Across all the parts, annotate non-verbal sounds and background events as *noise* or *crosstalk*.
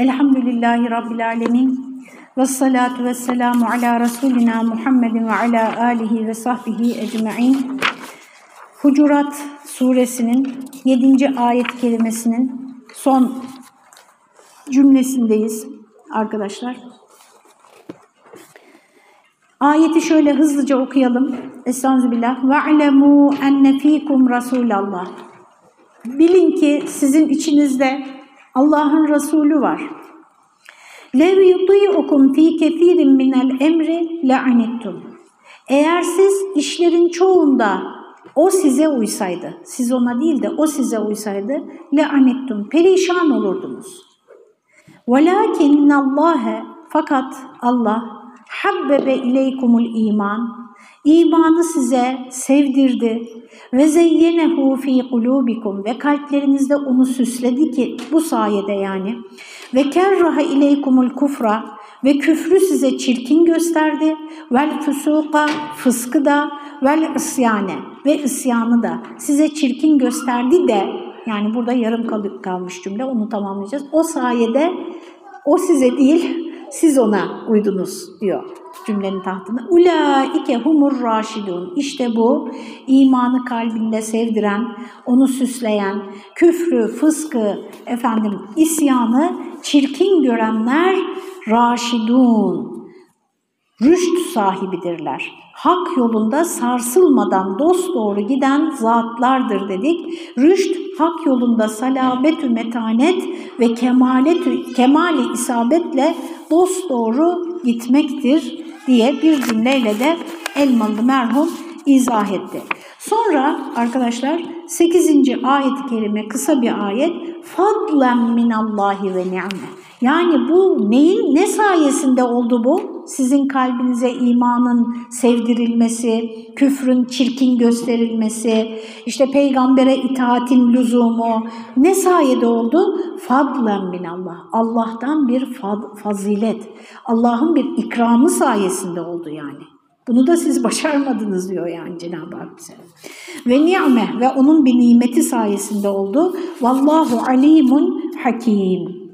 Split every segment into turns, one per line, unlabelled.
Elhamdülillahi Rabbil Alemin. Ve salatu ve selamu ala Resulina Muhammedin ve ala alihi ve sahbihi ecma'in. Hucurat suresinin 7. ayet kelimesinin son cümlesindeyiz arkadaşlar. Ayeti şöyle hızlıca okuyalım. Estağfirullah. Ve'lemû enne fîkum Rasûlallah. Bilin ki sizin içinizde Allah'ın Resulü var. لَوْ يُطِيعُكُمْ ف۪ي كَثِيرٍ مِنَ الْاَمْرِ لَعَنِتْتُمْ Eğer siz işlerin çoğunda o size uysaydı, siz ona değil de o size uysaydı, لَعَنِتْتُمْ Perişan olurdunuz. وَلَاكِنَّ اللّٰهَ Fakat Allah habbebe ileykumul iman imanı size sevdirdi. Ve zeyyenehu fi kulubikum ve kalplerinizde onu süsledi ki bu sayede yani. Ve kerraha ileykumul kufra. Ve küfrü size çirkin gösterdi. Vel fusuka fıskı da vel isyane. Ve isyanı da size çirkin gösterdi de yani burada yarım kalmış cümle onu tamamlayacağız. O sayede o size değil siz ona uydunuz diyor cümlenin tahtına. Ulaike humur raşidun. İşte bu imanı kalbinde sevdiren, onu süsleyen, küfrü, fıskı, efendim isyanı çirkin görenler raşidun. Rüşt sahibidirler. Hak yolunda sarsılmadan dost doğru giden zatlardır dedik. Rüşt hak yolunda salabetü metanet ve kemaletü, kemali isabetle dost doğru gitmektir diye bir cümleyle de Elmalı merhum izah etti. Sonra arkadaşlar 8. ayet-i kerime kısa bir ayet. Fadlen minallahi ve ni'me. Yani bu neyin ne sayesinde oldu bu? Sizin kalbinize imanın sevdirilmesi, küfrün çirkin gösterilmesi, işte peygambere itaatin lüzumu ne sayede oldu? Fadlen minallah. Allah'tan bir fazilet, Allah'ın bir ikramı sayesinde oldu yani. Bunu da siz başarmadınız diyor yani Cenab-ı Hak bize. Ve ni'me ve onun bir nimeti sayesinde oldu. Vallahu alimun hakim.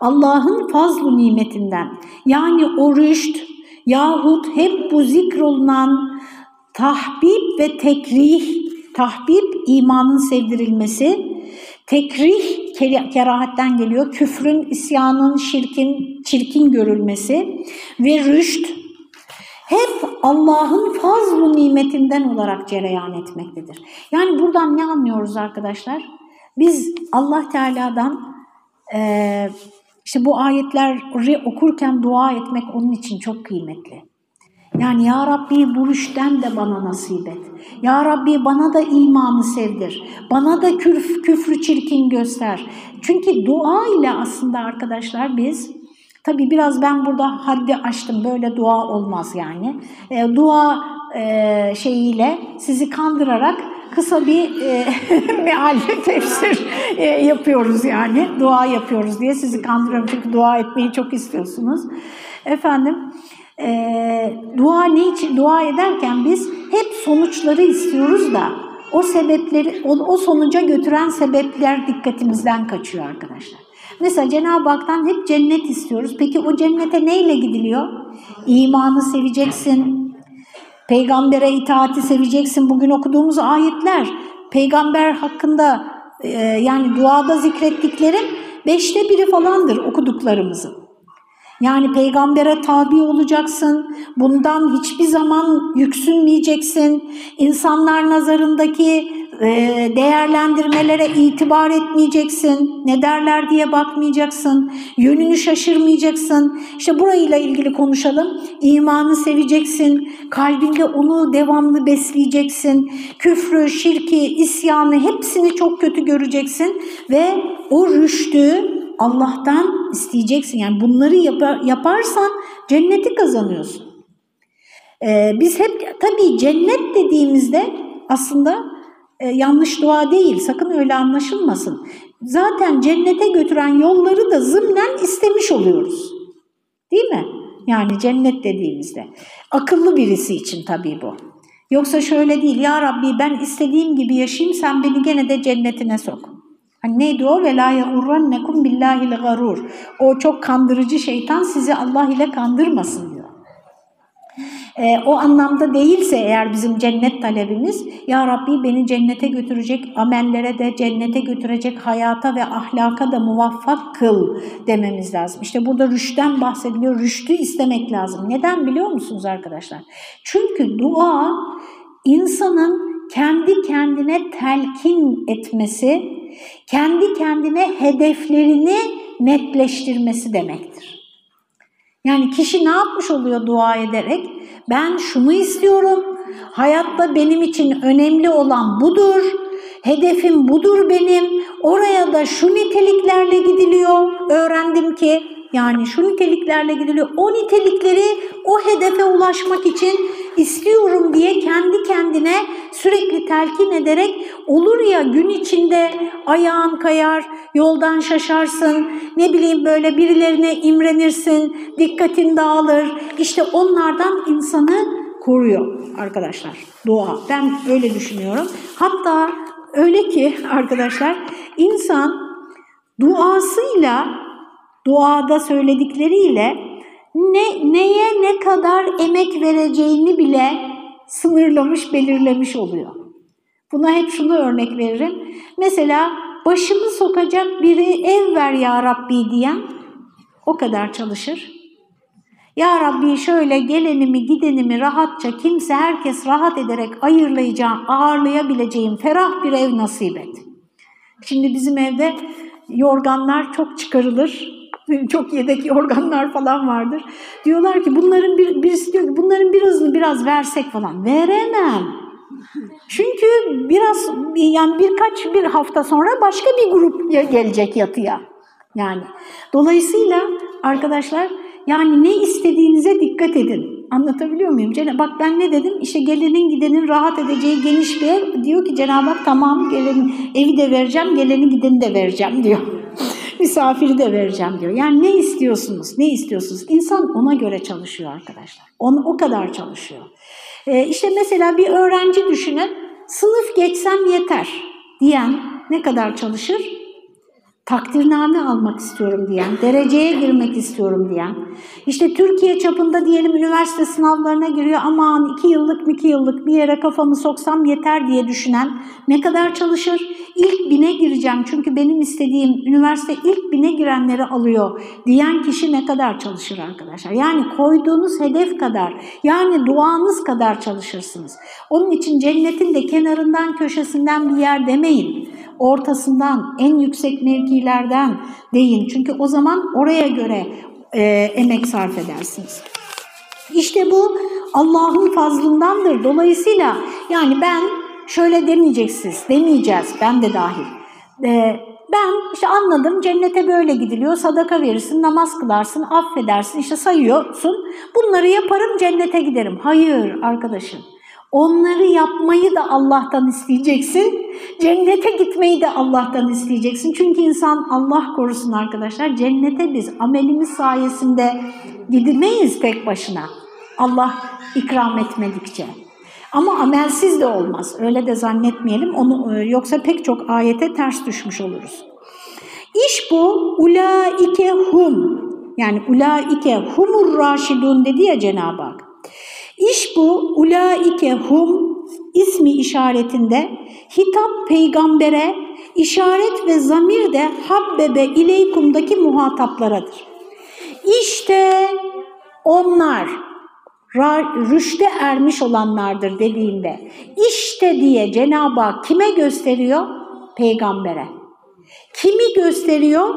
Allah'ın fazlu nimetinden yani o rüşt yahut hep bu zikrolunan tahbib ve tekrih, tahbib imanın sevdirilmesi, tekrih kerahatten geliyor, küfrün, isyanın, şirkin, çirkin görülmesi ve rüşt hep Allah'ın fazlu nimetinden olarak cereyan etmektedir. Yani buradan ne anlıyoruz arkadaşlar? Biz Allah Teala'dan e, işte bu ayetleri okurken dua etmek onun için çok kıymetli. Yani Ya Rabbi bu rüşten de bana nasip et. Ya Rabbi bana da imanı sevdir. Bana da küf, küfrü çirkin göster. Çünkü dua ile aslında arkadaşlar biz, tabi biraz ben burada haddi açtım böyle dua olmaz yani. E, dua e, şeyiyle sizi kandırarak kısa bir e, *laughs* meal *laughs* tefsir e, yapıyoruz yani. Dua yapıyoruz diye sizi kandırıyorum çünkü dua etmeyi çok istiyorsunuz. Efendim e, dua ne için? Dua ederken biz hep sonuçları istiyoruz da o sebepleri, o, o sonuca götüren sebepler dikkatimizden kaçıyor arkadaşlar. Mesela Cenab-ı Hak'tan hep cennet istiyoruz. Peki o cennete neyle gidiliyor? İmanı seveceksin, Peygambere itaati seveceksin. Bugün okuduğumuz ayetler peygamber hakkında e, yani duada zikrettiklerim beşte biri falandır okuduklarımızın. Yani peygambere tabi olacaksın, bundan hiçbir zaman yüksünmeyeceksin, insanlar nazarındaki değerlendirmelere itibar etmeyeceksin, ne derler diye bakmayacaksın, yönünü şaşırmayacaksın. İşte burayla ilgili konuşalım. İmanı seveceksin, kalbinde onu devamlı besleyeceksin. Küfrü, şirki, isyanı hepsini çok kötü göreceksin ve o rüştü Allah'tan isteyeceksin. Yani bunları yapar, yaparsan cenneti kazanıyorsun. Ee, biz hep tabii cennet dediğimizde aslında e, yanlış dua değil. Sakın öyle anlaşılmasın. Zaten cennete götüren yolları da zımnen istemiş oluyoruz. Değil mi? Yani cennet dediğimizde. Akıllı birisi için tabii bu. Yoksa şöyle değil. Ya Rabbi ben istediğim gibi yaşayayım sen beni gene de cennetine sok. Hani neydi o? وَلَا يَغُرَّنَّكُمْ بِاللّٰهِ الْغَرُورِ O çok kandırıcı şeytan sizi Allah ile kandırmasın diyor. e, o anlamda değilse eğer bizim cennet talebimiz, Ya Rabbi beni cennete götürecek, amellere de cennete götürecek hayata ve ahlaka da muvaffak kıl dememiz lazım. İşte burada rüşten bahsediliyor, rüştü istemek lazım. Neden biliyor musunuz arkadaşlar? Çünkü dua insanın kendi kendine telkin etmesi, kendi kendine hedeflerini netleştirmesi demektir. Yani kişi ne yapmış oluyor dua ederek? Ben şunu istiyorum, hayatta benim için önemli olan budur, hedefim budur benim, oraya da şu niteliklerle gidiliyor, öğrendim ki yani şu niteliklerle gidiliyor. O nitelikleri o hedefe ulaşmak için istiyorum diye kendi kendine sürekli telkin ederek olur ya gün içinde ayağın kayar, yoldan şaşarsın, ne bileyim böyle birilerine imrenirsin, dikkatin dağılır. İşte onlardan insanı koruyor arkadaşlar dua. Ben öyle düşünüyorum. Hatta öyle ki arkadaşlar insan duasıyla duada söyledikleriyle ne, neye ne kadar emek vereceğini bile sınırlamış, belirlemiş oluyor. Buna hep şunu örnek veririm. Mesela başımı sokacak biri ev ver ya Rabbi diyen o kadar çalışır. Ya Rabbi şöyle gelenimi gidenimi rahatça kimse herkes rahat ederek ayırlayacağım, ağırlayabileceğim ferah bir ev nasip et. Şimdi bizim evde yorganlar çok çıkarılır, *laughs* çok yedek organlar falan vardır. Diyorlar ki bunların bir, birisi diyor ki bunların birazını biraz versek falan. Veremem. Çünkü biraz yani birkaç bir hafta sonra başka bir grup gelecek yatıya. Yani dolayısıyla arkadaşlar yani ne istediğinize dikkat edin. Anlatabiliyor muyum? Bak ben ne dedim? İşte gelenin gidenin rahat edeceği geniş bir ev. Diyor ki Cenab-ı Hak tamam gelenin evi de vereceğim, geleni gideni de vereceğim *laughs* diyor. Misafiri de vereceğim diyor. Yani ne istiyorsunuz, ne istiyorsunuz? İnsan ona göre çalışıyor arkadaşlar. Onu o kadar çalışıyor. Ee, işte mesela bir öğrenci düşünün, sınıf geçsem yeter diyen ne kadar çalışır? Takdirname almak istiyorum diyen, dereceye girmek istiyorum diyen, işte Türkiye çapında diyelim üniversite sınavlarına giriyor aman iki yıllık iki yıllık bir yere kafamı soksam yeter diye düşünen ne kadar çalışır? İlk bine gireceğim çünkü benim istediğim üniversite ilk bine girenleri alıyor diyen kişi ne kadar çalışır arkadaşlar? Yani koyduğunuz hedef kadar, yani duanız kadar çalışırsınız. Onun için cennetin de kenarından köşesinden bir yer demeyin ortasından, en yüksek mevkilerden deyin. Çünkü o zaman oraya göre e, emek sarf edersiniz. İşte bu Allah'ın fazlındandır. Dolayısıyla yani ben şöyle demeyeceksiniz, demeyeceğiz, ben de dahil. E, ben işte anladım cennete böyle gidiliyor, sadaka verirsin, namaz kılarsın, affedersin, işte sayıyorsun. Bunları yaparım cennete giderim. Hayır arkadaşım. Onları yapmayı da Allah'tan isteyeceksin. Cennete gitmeyi de Allah'tan isteyeceksin. Çünkü insan Allah korusun arkadaşlar. Cennete biz amelimiz sayesinde gidemeyiz tek başına. Allah ikram etmedikçe. Ama amelsiz de olmaz. Öyle de zannetmeyelim. Onu e, yoksa pek çok ayete ters düşmüş oluruz. İş bu ulaike hum. Yani ulaike humur raşidun dedi ya Cenab-ı Hak. İş bu ulaike hum ismi işaretinde hitap peygambere, işaret ve zamir de habbebe ileykumdaki muhataplaradır. İşte onlar rüşte ermiş olanlardır dediğinde işte diye Cenab-ı Hak kime gösteriyor? Peygambere. Kimi gösteriyor?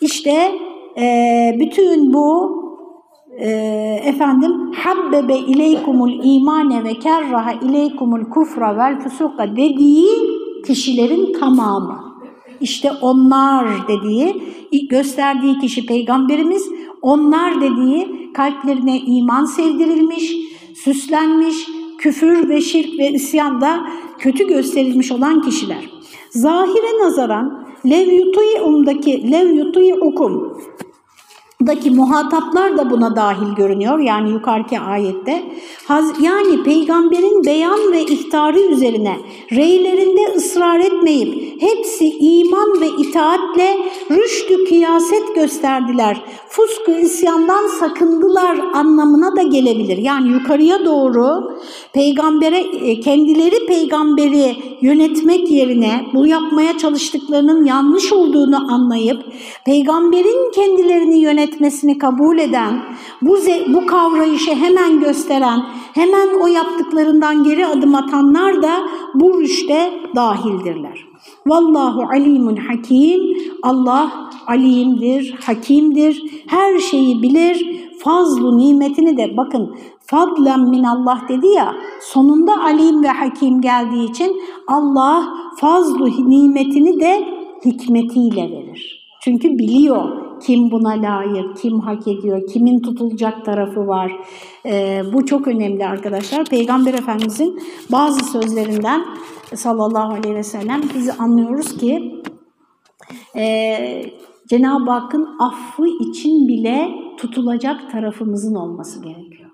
İşte e, bütün bu e, efendim habbebe ileykumul imane ve kerraha ileykumul kufra vel fusuka dediği kişilerin tamamı. İşte onlar dediği, gösterdiği kişi peygamberimiz, onlar dediği kalplerine iman sevdirilmiş, süslenmiş, küfür ve şirk ve isyanda kötü gösterilmiş olan kişiler. Zahire nazaran lev yutuyumdaki lev yutuyukum daki muhataplar da buna dahil görünüyor. Yani yukarıki ayette Yani peygamberin beyan ve ihtarı üzerine reylerinde ısrar etmeyip hepsi iman ve itaatle rüştü kıyaset gösterdiler. Fuskı isyandan sakındılar anlamına da gelebilir. Yani yukarıya doğru peygambere e, kendileri peygamberi yönetmek yerine bu yapmaya çalıştıklarının yanlış olduğunu anlayıp peygamberin kendilerini yönetmesini kabul eden, bu, bu kavrayışı hemen gösteren, hemen o yaptıklarından geri adım atanlar da bu rüşte dahildirler. Vallahu alimun hakim. Allah alimdir, hakimdir. Her şeyi bilir. Fazlu nimetini de bakın fadlen min Allah dedi ya sonunda alim ve hakim geldiği için Allah fazlu nimetini de hikmetiyle verir. Çünkü biliyor kim buna layık, kim hak ediyor, kimin tutulacak tarafı var. Ee, bu çok önemli arkadaşlar. Peygamber Efendimizin bazı sözlerinden sallallahu aleyhi ve sellem biz anlıyoruz ki e, Cenab-ı Hakk'ın affı için bile tutulacak tarafımızın olması gerekiyor.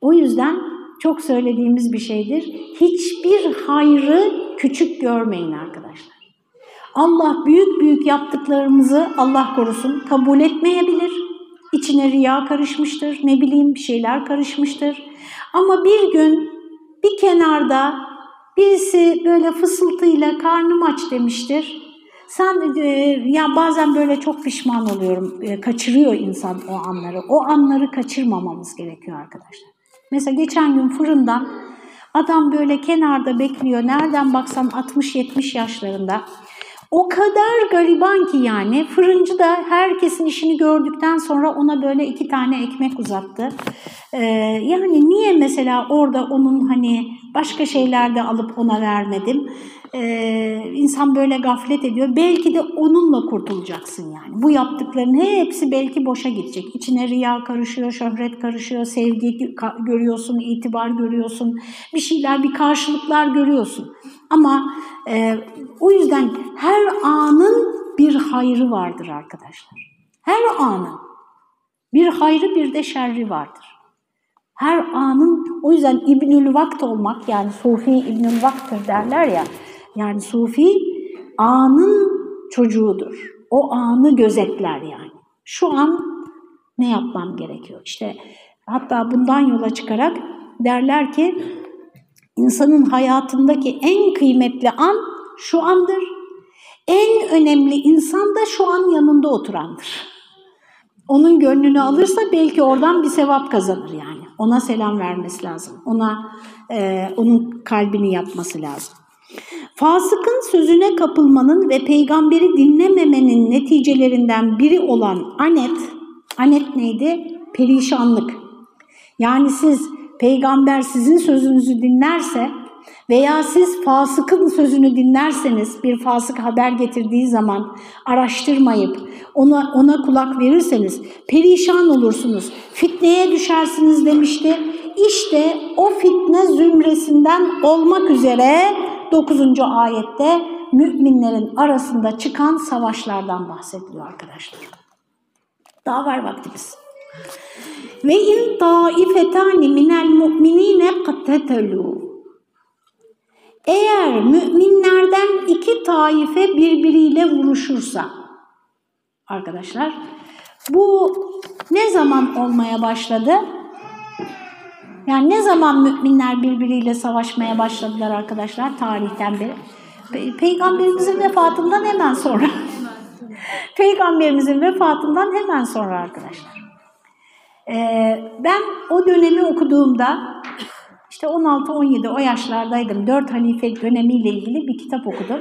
O yüzden çok söylediğimiz bir şeydir. Hiçbir hayrı küçük görmeyin arkadaşlar. Allah büyük büyük yaptıklarımızı Allah korusun kabul etmeyebilir. İçine riya karışmıştır, ne bileyim bir şeyler karışmıştır. Ama bir gün bir kenarda birisi böyle fısıltıyla karnım aç demiştir. Sen e, ya bazen böyle çok pişman oluyorum. E, kaçırıyor insan o anları. O anları kaçırmamamız gerekiyor arkadaşlar. Mesela geçen gün fırından adam böyle kenarda bekliyor. Nereden baksan 60-70 yaşlarında. O kadar gariban ki yani fırıncı da herkesin işini gördükten sonra ona böyle iki tane ekmek uzattı. Ee, yani niye mesela orada onun hani başka şeyler de alıp ona vermedim? Ee, insan böyle gaflet ediyor. Belki de onunla kurtulacaksın yani. Bu yaptıkların hepsi belki boşa gidecek. İçine riya karışıyor, şöhret karışıyor, sevgi görüyorsun, itibar görüyorsun. Bir şeyler, bir karşılıklar görüyorsun. Ama e, o yüzden her anın bir hayrı vardır arkadaşlar. Her anın bir hayrı bir de şerri vardır. Her anın, o yüzden İbnül Vakt olmak yani Sufi İbnül Vakt'tır derler ya. Yani Sufi anın çocuğudur. O anı gözetler yani. Şu an ne yapmam gerekiyor? İşte hatta bundan yola çıkarak derler ki insanın hayatındaki en kıymetli an şu andır. En önemli insan da şu an yanında oturandır. Onun gönlünü alırsa belki oradan bir sevap kazanır yani. Ona selam vermesi lazım. Ona e, onun kalbini yapması lazım. Fasıkın sözüne kapılmanın ve peygamberi dinlememenin neticelerinden biri olan anet, anet neydi? Perişanlık. Yani siz peygamber sizin sözünüzü dinlerse veya siz fasıkın sözünü dinlerseniz bir fasık haber getirdiği zaman araştırmayıp ona, ona kulak verirseniz perişan olursunuz. Fitneye düşersiniz demişti. İşte o fitne zümresinden olmak üzere 9. ayette müminlerin arasında çıkan savaşlardan bahsediliyor arkadaşlar. Daha var vaktimiz. Ve in taifetani minel mu'minine kattetelu. Eğer müminlerden iki taife birbiriyle vuruşursa, arkadaşlar, bu ne zaman olmaya başladı? Yani ne zaman müminler birbiriyle savaşmaya başladılar arkadaşlar tarihten beri? Peygamberimizin vefatından hemen sonra. *laughs* Peygamberimizin vefatından hemen sonra arkadaşlar. Ee, ben o dönemi okuduğumda işte 16-17 o yaşlardaydım. Dört halife dönemiyle ilgili bir kitap okudum.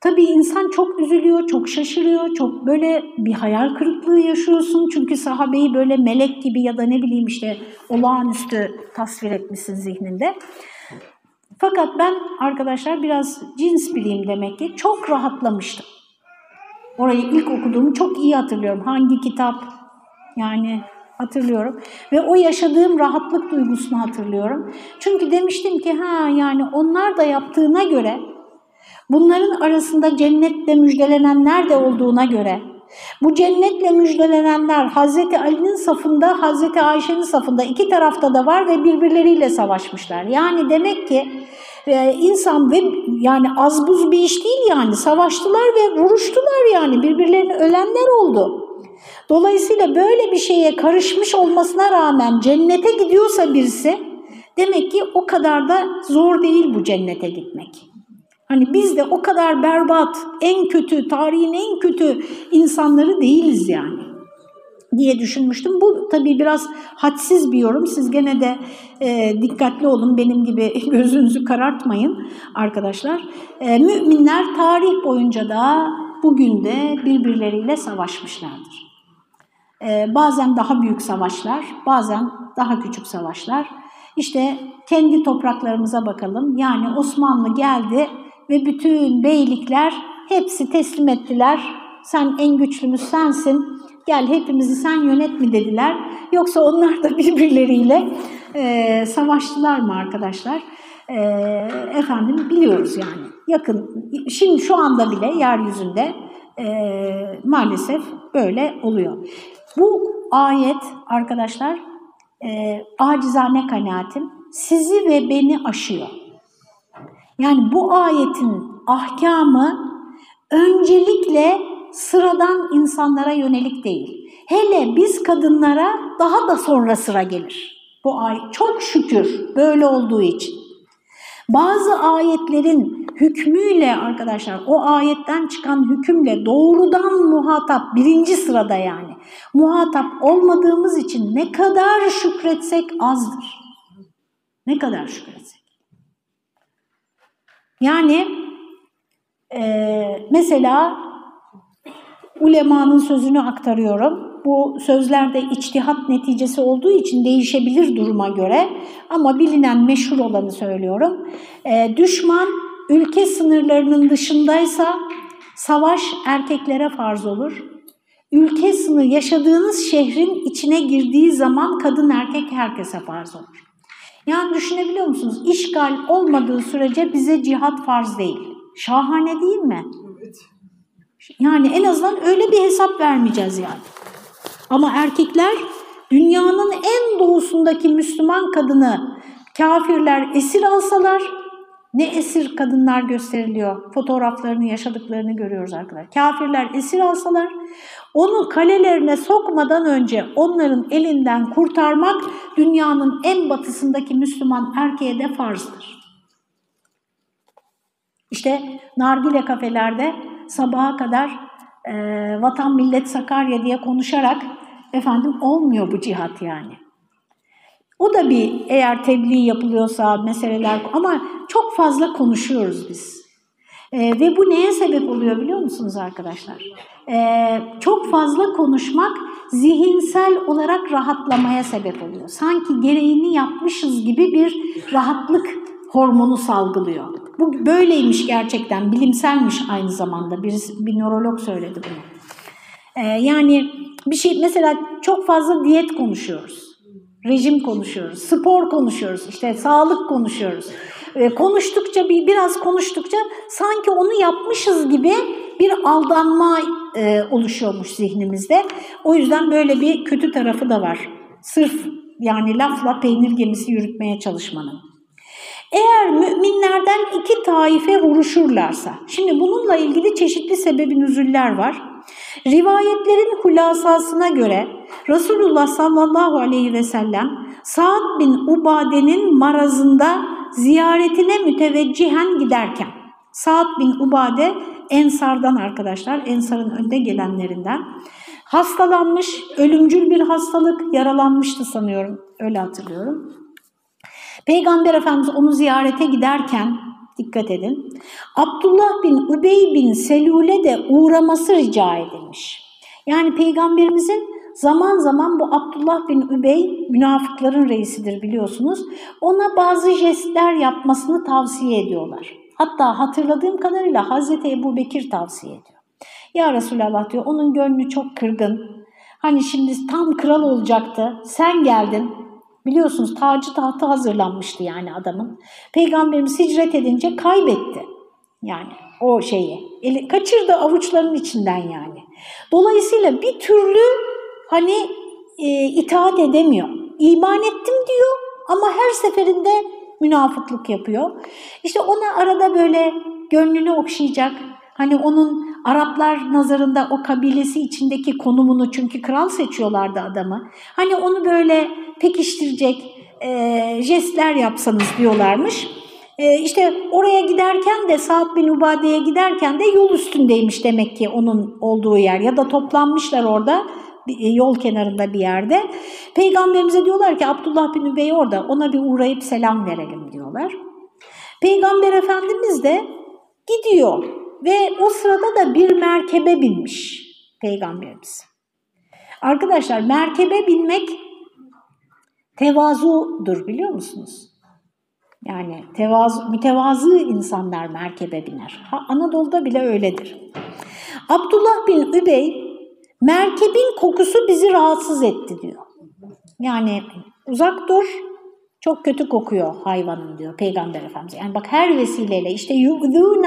Tabii insan çok üzülüyor, çok şaşırıyor, çok böyle bir hayal kırıklığı yaşıyorsun. Çünkü sahabeyi böyle melek gibi ya da ne bileyim işte olağanüstü tasvir etmişsin zihninde. Fakat ben arkadaşlar biraz cins bileyim demek ki çok rahatlamıştım. Orayı ilk okuduğumu çok iyi hatırlıyorum. Hangi kitap yani hatırlıyorum. Ve o yaşadığım rahatlık duygusunu hatırlıyorum. Çünkü demiştim ki ha yani onlar da yaptığına göre bunların arasında cennetle müjdelenenler de olduğuna göre Bu cennetle müjdelenenler Hazreti Ali'nin safında, Hazreti Ayşe'nin safında iki tarafta da var ve birbirleriyle savaşmışlar. Yani demek ki e, insan ve yani az buz bir iş değil yani savaştılar ve vuruştular yani birbirlerini ölenler oldu. Dolayısıyla böyle bir şeye karışmış olmasına rağmen cennete gidiyorsa birisi demek ki o kadar da zor değil bu cennete gitmek. Hani biz de o kadar berbat, en kötü, tarihin en kötü insanları değiliz yani diye düşünmüştüm. Bu tabii biraz hadsiz bir yorum. Siz gene de e, dikkatli olun. Benim gibi *laughs* gözünüzü karartmayın arkadaşlar. E, müminler tarih boyunca da bugün de birbirleriyle savaşmışlardır. E, bazen daha büyük savaşlar, bazen daha küçük savaşlar. İşte kendi topraklarımıza bakalım. Yani Osmanlı geldi ve bütün beylikler hepsi teslim ettiler. Sen en güçlümüz sensin, gel hepimizi sen yönet mi dediler. Yoksa onlar da birbirleriyle e, savaştılar mı arkadaşlar? E, efendim biliyoruz yani yakın, şimdi şu anda bile yeryüzünde e, maalesef böyle oluyor. Bu ayet arkadaşlar e, acizane kanaatim sizi ve beni aşıyor. Yani bu ayetin ahkamı öncelikle sıradan insanlara yönelik değil. Hele biz kadınlara daha da sonra sıra gelir. Bu ay çok şükür böyle olduğu için. Bazı ayetlerin hükmüyle arkadaşlar o ayetten çıkan hükümle doğrudan muhatap birinci sırada yani muhatap olmadığımız için ne kadar şükretsek azdır. Ne kadar şükretsek. Yani e, mesela ulemanın sözünü aktarıyorum. Bu sözlerde içtihat neticesi olduğu için değişebilir duruma göre ama bilinen meşhur olanı söylüyorum. E, düşman ülke sınırlarının dışındaysa savaş erkeklere farz olur. Ülke sınır yaşadığınız şehrin içine girdiği zaman kadın erkek herkese farz olur. Yani düşünebiliyor musunuz? İşgal olmadığı sürece bize cihat farz değil. Şahane değil mi? Evet. Yani en azından öyle bir hesap vermeyeceğiz yani. Ama erkekler dünyanın en doğusundaki Müslüman kadını kafirler esir alsalar ne esir kadınlar gösteriliyor. Fotoğraflarını, yaşadıklarını görüyoruz arkadaşlar. Kafirler esir alsalar onu kalelerine sokmadan önce onların elinden kurtarmak dünyanın en batısındaki Müslüman erkeğe de farzdır. İşte nargile kafelerde sabaha kadar e, vatan millet Sakarya diye konuşarak efendim olmuyor bu cihat yani. O da bir eğer tebliğ yapılıyorsa meseleler ama çok fazla konuşuyoruz biz. E, ve bu neye sebep oluyor biliyor musunuz arkadaşlar? E, çok fazla konuşmak zihinsel olarak rahatlamaya sebep oluyor. Sanki gereğini yapmışız gibi bir rahatlık hormonu salgılıyor. Bu böyleymiş gerçekten, bilimselmiş aynı zamanda. Bir, bir nörolog söyledi bunu. Ee, yani bir şey mesela çok fazla diyet konuşuyoruz. Rejim konuşuyoruz, spor konuşuyoruz, işte sağlık konuşuyoruz. Ee, konuştukça bir biraz konuştukça sanki onu yapmışız gibi bir aldanma e, oluşuyormuş zihnimizde. O yüzden böyle bir kötü tarafı da var. Sırf yani lafla peynir gemisi yürütmeye çalışmanın. Eğer müminlerden iki taife vuruşurlarsa, şimdi bununla ilgili çeşitli sebebi nüzüller var. Rivayetlerin hulasasına göre Resulullah sallallahu aleyhi ve sellem Sa'd bin Ubade'nin marazında ziyaretine müteveccihen giderken, Sa'd bin Ubade Ensar'dan arkadaşlar, Ensar'ın önde gelenlerinden, hastalanmış, ölümcül bir hastalık, yaralanmıştı sanıyorum, öyle hatırlıyorum. Peygamber Efendimiz onu ziyarete giderken dikkat edin. Abdullah bin Ubey bin Selule de uğraması rica edilmiş. Yani Peygamberimizin zaman zaman bu Abdullah bin Übey münafıkların reisidir biliyorsunuz. Ona bazı jestler yapmasını tavsiye ediyorlar. Hatta hatırladığım kadarıyla Hazreti Ebu Bekir tavsiye ediyor. Ya Resulallah diyor onun gönlü çok kırgın. Hani şimdi tam kral olacaktı. Sen geldin. Biliyorsunuz tacı tahtı hazırlanmıştı yani adamın. Peygamberimiz hicret edince kaybetti yani o şeyi Eli, kaçırdı avuçlarının içinden yani. Dolayısıyla bir türlü hani e, itaat edemiyor. İman ettim diyor ama her seferinde münafıklık yapıyor. İşte ona arada böyle gönlünü okşayacak, hani onun Araplar nazarında o kabilesi içindeki konumunu çünkü kral seçiyorlardı adamı. Hani onu böyle pekiştirecek e, jestler yapsanız diyorlarmış. E, işte oraya giderken de Sa'd bin Ubade'ye giderken de yol üstündeymiş demek ki onun olduğu yer ya da toplanmışlar orada yol kenarında bir yerde. Peygamberimize diyorlar ki Abdullah bin Übey orada ona bir uğrayıp selam verelim diyorlar. Peygamber Efendimiz de gidiyor ve o sırada da bir merkebe binmiş Peygamberimiz. Arkadaşlar merkebe binmek tevazudur biliyor musunuz? Yani tevazu, mütevazı insanlar merkebe biner. Ha, Anadolu'da bile öyledir. Abdullah bin Übey merkebin kokusu bizi rahatsız etti diyor. Yani uzak dur, çok kötü kokuyor hayvanın diyor Peygamber Efendimiz. Yani bak her vesileyle işte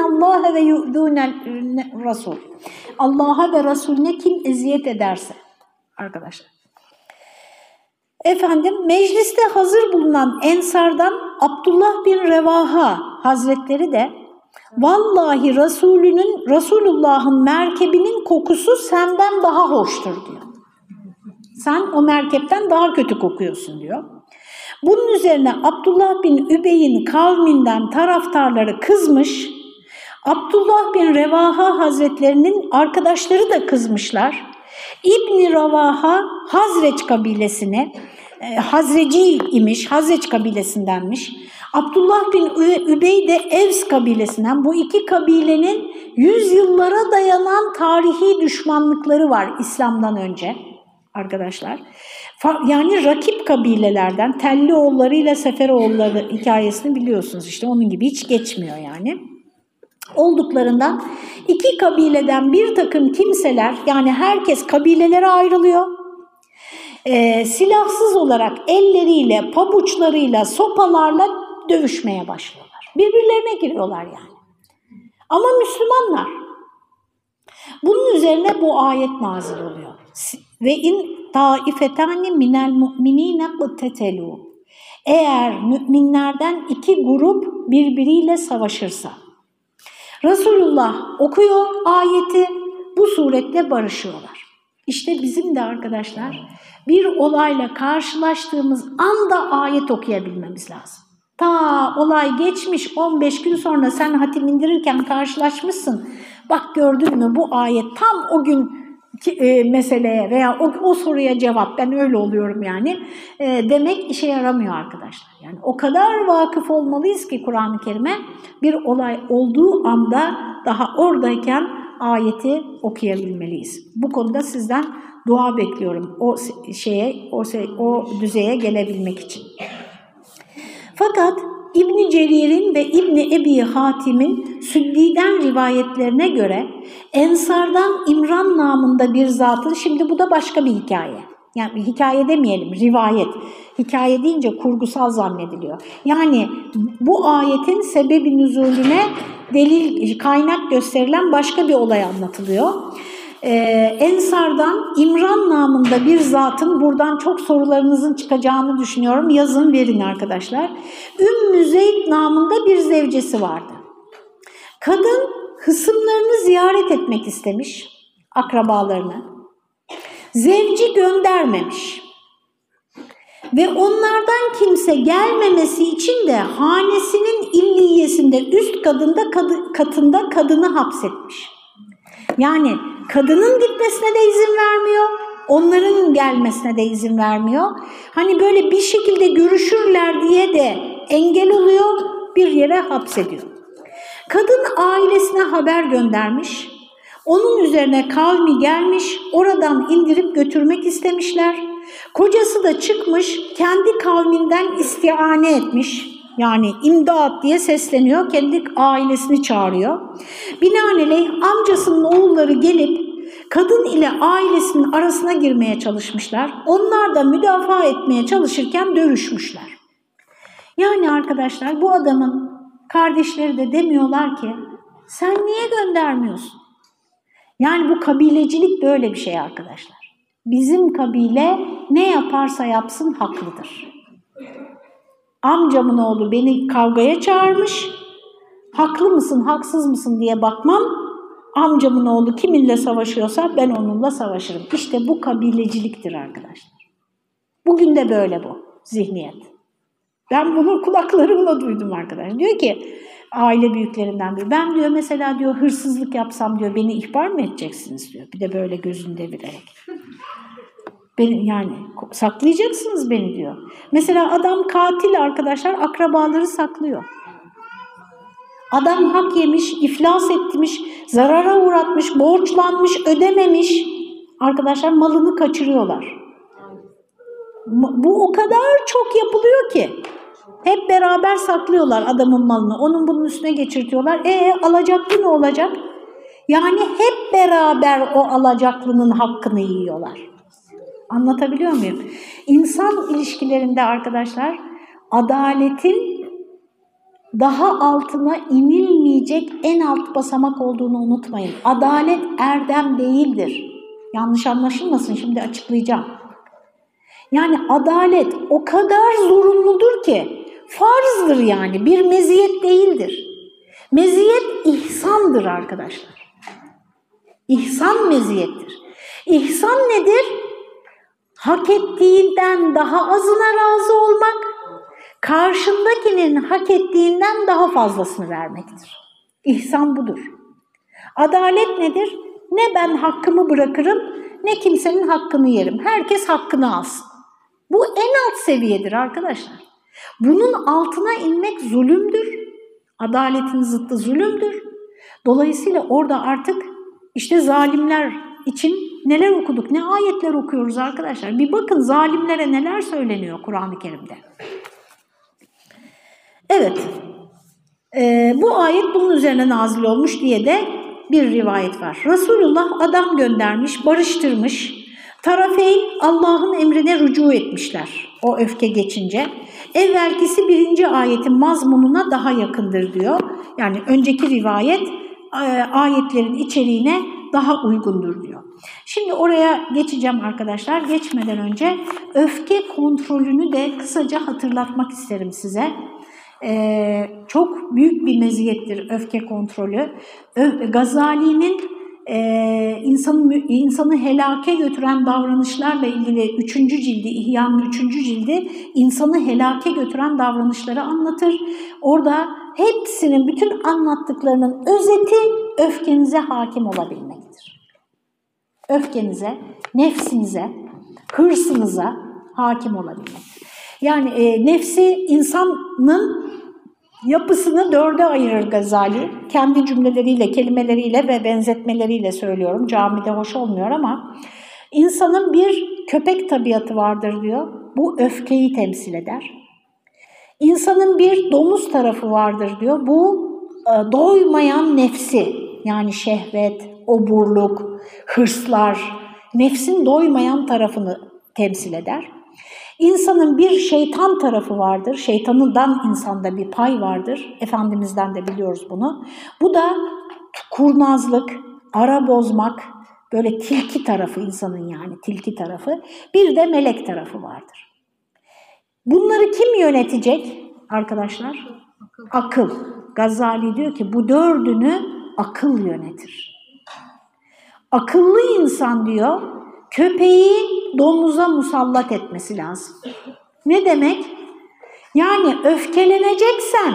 Allah ve yu'dûne Rasul. Allah'a ve Resulüne kim eziyet ederse arkadaşlar. Efendim mecliste hazır bulunan Ensardan Abdullah bin Revaha Hazretleri de vallahi Resulünün Resulullah'ın merkebinin kokusu senden daha hoştur diyor. Sen o merkepten daha kötü kokuyorsun diyor. Bunun üzerine Abdullah bin Übey'in kavminden taraftarları kızmış, Abdullah bin Revaha Hazretlerinin arkadaşları da kızmışlar. İbni Ravaha Hazreç kabilesine, e, Hazreci imiş, Hazreç kabilesindenmiş. Abdullah bin Übey de Evs kabilesinden. Bu iki kabilenin yüzyıllara dayanan tarihi düşmanlıkları var İslam'dan önce arkadaşlar. Yani rakip kabilelerden Tellioğulları ile Seferoğulları hikayesini biliyorsunuz işte onun gibi hiç geçmiyor yani. Olduklarından iki kabileden bir takım kimseler yani herkes kabilelere ayrılıyor. Ee, silahsız olarak elleriyle, pabuçlarıyla, sopalarla dövüşmeye başlıyorlar. Birbirlerine giriyorlar yani. Ama Müslümanlar. Bunun üzerine bu ayet nazil oluyor. Ve in taifetani minel mu'minine qtetelu. Eğer müminlerden iki grup birbiriyle savaşırsa. Resulullah okuyor ayeti, bu suretle barışıyorlar. İşte bizim de arkadaşlar bir olayla karşılaştığımız anda ayet okuyabilmemiz lazım. Ta olay geçmiş 15 gün sonra sen hatim indirirken karşılaşmışsın. Bak gördün mü bu ayet tam o gün e, meseleye veya o, o soruya cevap ben öyle oluyorum yani e, demek işe yaramıyor arkadaşlar. Yani o kadar vakıf olmalıyız ki Kur'an-ı Kerim'e bir olay olduğu anda daha oradayken ayeti okuyabilmeliyiz. Bu konuda sizden dua bekliyorum o şeye o, o düzeye gelebilmek için. Fakat İbn Cerir'in ve İbn Ebi Hatim'in Süddi'den rivayetlerine göre Ensardan İmran namında bir zatın, şimdi bu da başka bir hikaye. Yani hikaye demeyelim, rivayet. Hikaye deyince kurgusal zannediliyor. Yani bu ayetin sebebi nüzulüne delil, kaynak gösterilen başka bir olay anlatılıyor e, Ensar'dan İmran namında bir zatın buradan çok sorularınızın çıkacağını düşünüyorum. Yazın verin arkadaşlar. Ümmü Zeyd namında bir zevcesi vardı. Kadın hısımlarını ziyaret etmek istemiş, akrabalarını. Zevci göndermemiş. Ve onlardan kimse gelmemesi için de hanesinin illiyesinde üst kadında katında kadını hapsetmiş. Yani kadının gitmesine de izin vermiyor, onların gelmesine de izin vermiyor. Hani böyle bir şekilde görüşürler diye de engel oluyor, bir yere hapsediyor. Kadın ailesine haber göndermiş, onun üzerine kavmi gelmiş, oradan indirip götürmek istemişler. Kocası da çıkmış, kendi kavminden istiane etmiş. Yani imdat diye sesleniyor, kendi ailesini çağırıyor. Binaenaleyh amcasının oğulları gelip kadın ile ailesinin arasına girmeye çalışmışlar. Onlar da müdafaa etmeye çalışırken dövüşmüşler. Yani arkadaşlar bu adamın kardeşleri de demiyorlar ki Sen niye göndermiyorsun? Yani bu kabilecilik böyle bir şey arkadaşlar. Bizim kabile ne yaparsa yapsın haklıdır. Amcamın oğlu beni kavgaya çağırmış. Haklı mısın, haksız mısın diye bakmam. Amcamın oğlu kiminle savaşıyorsa ben onunla savaşırım. İşte bu kabileciliktir arkadaşlar. Bugün de böyle bu zihniyet. Ben bunu kulaklarımla duydum arkadaşlar. Diyor ki aile büyüklerinden biri. Ben diyor mesela diyor hırsızlık yapsam diyor beni ihbar mı edeceksiniz diyor. Bir de böyle gözünü devirerek. Beni, yani saklayacaksınız beni diyor. Mesela adam katil arkadaşlar akrabaları saklıyor. Adam hak yemiş, iflas etmiş, zarara uğratmış, borçlanmış, ödememiş. Arkadaşlar malını kaçırıyorlar. Bu o kadar çok yapılıyor ki. Hep beraber saklıyorlar adamın malını. Onun bunun üstüne geçirtiyorlar. E alacaklı ne olacak? Yani hep beraber o alacaklının hakkını yiyorlar. Anlatabiliyor muyum? İnsan ilişkilerinde arkadaşlar adaletin daha altına inilmeyecek en alt basamak olduğunu unutmayın. Adalet erdem değildir. Yanlış anlaşılmasın şimdi açıklayacağım. Yani adalet o kadar zorunludur ki farzdır yani bir meziyet değildir. Meziyet ihsandır arkadaşlar. İhsan meziyettir. İhsan nedir? Hak ettiğinden daha azına razı olmak, karşındakinin hak ettiğinden daha fazlasını vermektir. İhsan budur. Adalet nedir? Ne ben hakkımı bırakırım, ne kimsenin hakkını yerim. Herkes hakkını alsın. Bu en alt seviyedir arkadaşlar. Bunun altına inmek zulümdür. Adaletin zıttı zulümdür. Dolayısıyla orada artık işte zalimler için neler okuduk, ne ayetler okuyoruz arkadaşlar. Bir bakın zalimlere neler söyleniyor Kur'an-ı Kerim'de. Evet, e, bu ayet bunun üzerine nazil olmuş diye de bir rivayet var. Resulullah adam göndermiş, barıştırmış. Tarafeyn Allah'ın emrine rücu etmişler o öfke geçince. Evvelkisi birinci ayetin mazmununa daha yakındır diyor. Yani önceki rivayet e, ayetlerin içeriğine daha uygundur diyor. Şimdi oraya geçeceğim arkadaşlar. Geçmeden önce öfke kontrolünü de kısaca hatırlatmak isterim size. Ee, çok büyük bir meziyettir öfke kontrolü. Gazali'nin e, insanı, insanı helake götüren davranışlarla ilgili üçüncü cildi, İhya'nın üçüncü cildi insanı helake götüren davranışları anlatır. Orada hepsinin, bütün anlattıklarının özeti öfkenize hakim olabilmektir. Öfkenize, nefsinize, hırsınıza hakim olabilmek. Yani e, nefsi insanın Yapısını dörde ayırır Gazali. Kendi cümleleriyle, kelimeleriyle ve benzetmeleriyle söylüyorum. Camide hoş olmuyor ama insanın bir köpek tabiatı vardır diyor. Bu öfkeyi temsil eder. İnsanın bir domuz tarafı vardır diyor. Bu e, doymayan nefsi yani şehvet, oburluk, hırslar, nefsin doymayan tarafını temsil eder. İnsanın bir şeytan tarafı vardır. Şeytanından insanda bir pay vardır. Efendimizden de biliyoruz bunu. Bu da kurnazlık, ara bozmak, böyle tilki tarafı insanın yani tilki tarafı. Bir de melek tarafı vardır. Bunları kim yönetecek arkadaşlar? Akıl. Gazali diyor ki bu dördünü akıl yönetir. Akıllı insan diyor köpeği domuza musallat etmesi lazım. Ne demek? Yani öfkeleneceksen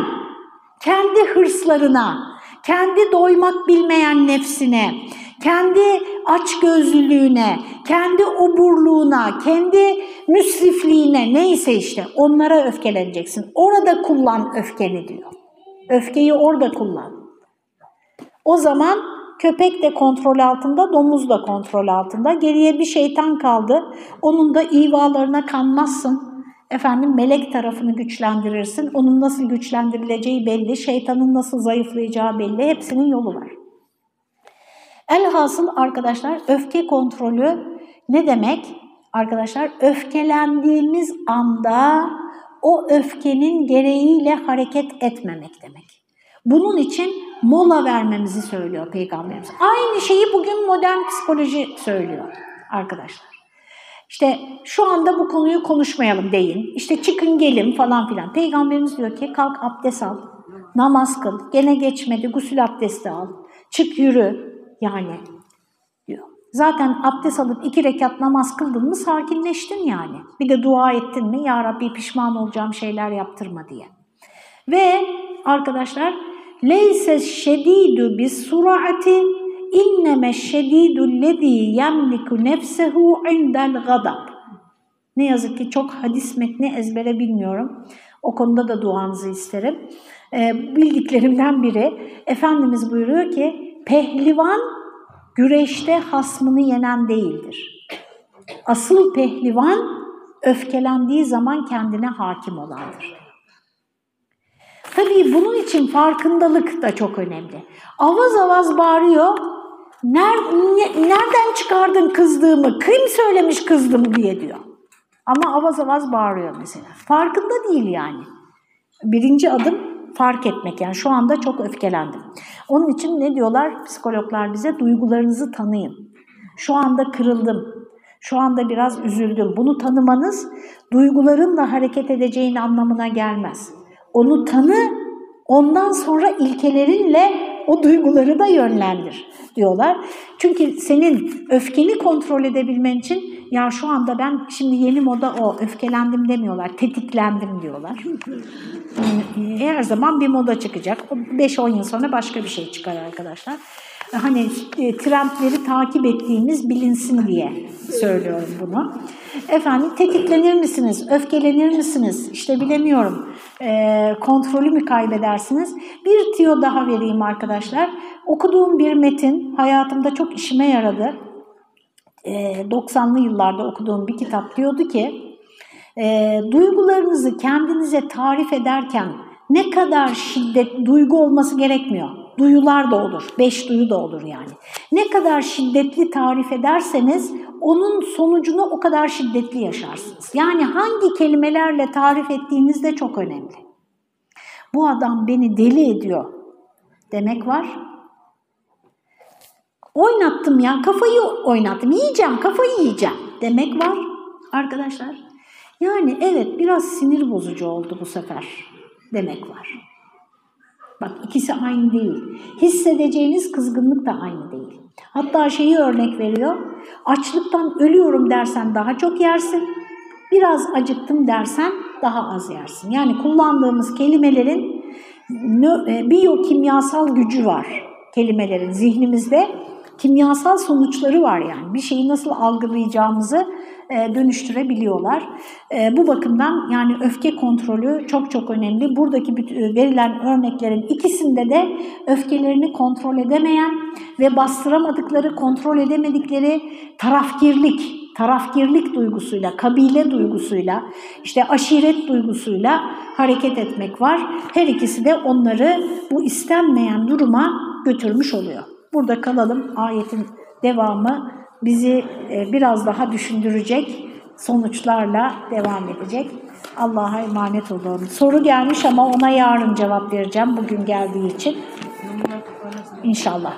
kendi hırslarına, kendi doymak bilmeyen nefsine, kendi açgözlülüğüne, kendi oburluğuna, kendi müsrifliğine neyse işte onlara öfkeleneceksin. Orada kullan öfkeni diyor. Öfkeyi orada kullan. O zaman Köpek de kontrol altında, domuz da kontrol altında. Geriye bir şeytan kaldı. Onun da ivalarına kanmazsın. Efendim melek tarafını güçlendirirsin. Onun nasıl güçlendirileceği belli. Şeytanın nasıl zayıflayacağı belli. Hepsinin yolu var. Elhasıl arkadaşlar öfke kontrolü ne demek? Arkadaşlar öfkelendiğimiz anda o öfkenin gereğiyle hareket etmemek demek. Bunun için mola vermemizi söylüyor Peygamberimiz. Aynı şeyi bugün modern psikoloji söylüyor arkadaşlar. İşte şu anda bu konuyu konuşmayalım deyin. İşte çıkın gelin falan filan. Peygamberimiz diyor ki kalk abdest al, namaz kıl. Gene geçmedi gusül abdesti al. Çık yürü yani diyor. Zaten abdest alıp iki rekat namaz kıldın mı sakinleştin yani. Bir de dua ettin mi ya Rabbi pişman olacağım şeyler yaptırma diye. Ve arkadaşlar leyse şedidu bis surati inneme şedidu lezi yemliku nefsehu indel gadab. Ne yazık ki çok hadis metni ezbere bilmiyorum. O konuda da duanızı isterim. Ee, bildiklerimden biri Efendimiz buyuruyor ki pehlivan güreşte hasmını yenen değildir. Asıl pehlivan öfkelendiği zaman kendine hakim olandır. Tabii bunun için farkındalık da çok önemli. Avaz avaz bağırıyor, nereden çıkardın kızdığımı, kim söylemiş kızdım diye diyor. Ama avaz avaz bağırıyor mesela. Farkında değil yani. Birinci adım fark etmek yani şu anda çok öfkelendim. Onun için ne diyorlar psikologlar bize? Duygularınızı tanıyın. Şu anda kırıldım, şu anda biraz üzüldüm. Bunu tanımanız duygularınla hareket edeceğin anlamına gelmez. Onu tanı, ondan sonra ilkelerinle o duyguları da yönlendir diyorlar. Çünkü senin öfkeni kontrol edebilmen için ya şu anda ben şimdi yeni moda o öfkelendim demiyorlar, tetiklendim diyorlar. Her zaman bir moda çıkacak. 5-10 yıl sonra başka bir şey çıkar arkadaşlar. Hani e, trendleri takip ettiğimiz bilinsin diye söylüyorum bunu. Efendim tetiklenir misiniz, öfkelenir misiniz, işte bilemiyorum, e, kontrolü mü kaybedersiniz? Bir tiyo daha vereyim arkadaşlar. Okuduğum bir metin hayatımda çok işime yaradı. E, 90'lı yıllarda okuduğum bir kitap diyordu ki, e, duygularınızı kendinize tarif ederken ne kadar şiddet, duygu olması gerekmiyor. Duyular da olur, beş duyu da olur yani. Ne kadar şiddetli tarif ederseniz onun sonucunu o kadar şiddetli yaşarsınız. Yani hangi kelimelerle tarif ettiğiniz de çok önemli. Bu adam beni deli ediyor demek var. Oynattım ya, kafayı oynattım, yiyeceğim, kafayı yiyeceğim demek var arkadaşlar. Yani evet biraz sinir bozucu oldu bu sefer demek var. Bak ikisi aynı değil. Hissedeceğiniz kızgınlık da aynı değil. Hatta şeyi örnek veriyor. Açlıktan ölüyorum dersen daha çok yersin. Biraz acıktım dersen daha az yersin. Yani kullandığımız kelimelerin e, biyokimyasal gücü var. Kelimelerin zihnimizde kimyasal sonuçları var yani. Bir şeyi nasıl algılayacağımızı dönüştürebiliyorlar. E, bu bakımdan yani öfke kontrolü çok çok önemli. Buradaki e, verilen örneklerin ikisinde de öfkelerini kontrol edemeyen ve bastıramadıkları, kontrol edemedikleri tarafgirlik, tarafgirlik duygusuyla, kabile duygusuyla, işte aşiret duygusuyla hareket etmek var. Her ikisi de onları bu istenmeyen duruma götürmüş oluyor. Burada kalalım. Ayetin devamı bizi e, biraz daha düşündürecek sonuçlarla devam edecek. Allah'a emanet olun. Soru gelmiş ama ona yarın cevap vereceğim bugün geldiği için. İnşallah.